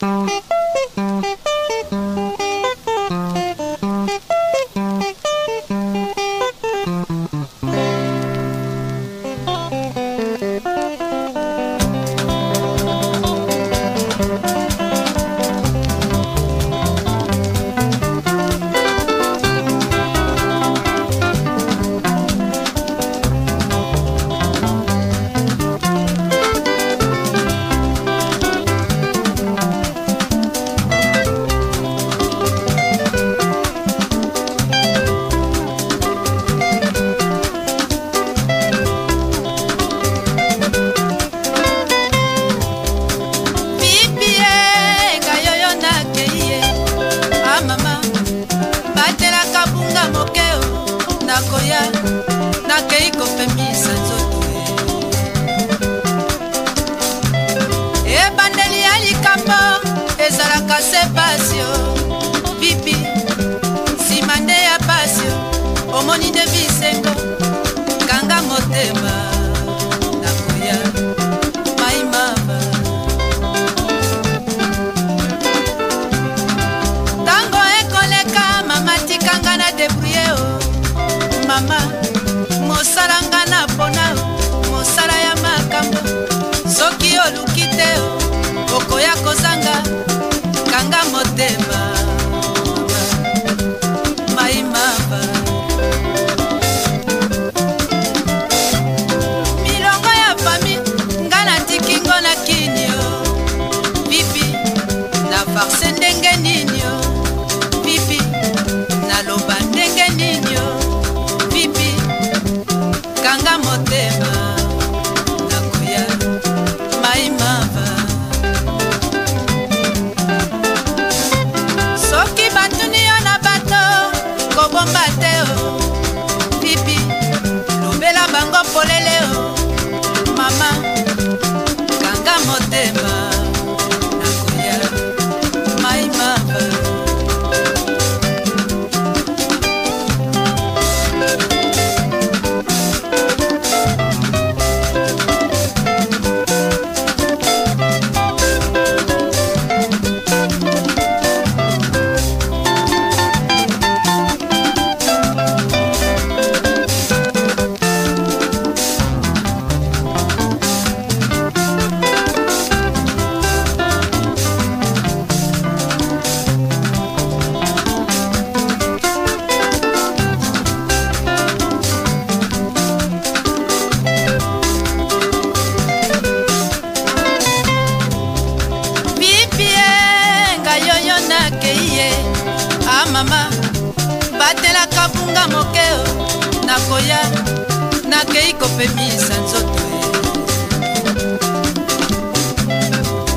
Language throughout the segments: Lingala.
Mm-hmm. yeah. mama mosala nga na mpona mosala ya makambo soki oluki te okoya kozanga kanga motema koyeba te o pipi lobela bango polele o mama ata moke nakoya nakei kopemisa nzoto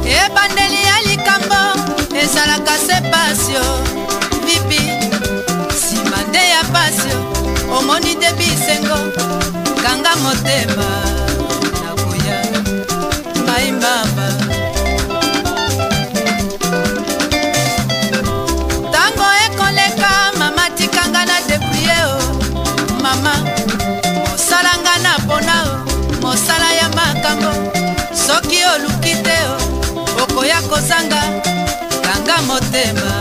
e. ebandeli ya likambo ezalaka se pasio vipi nsima nde ya pasio omoni te bisengo kanga motema motema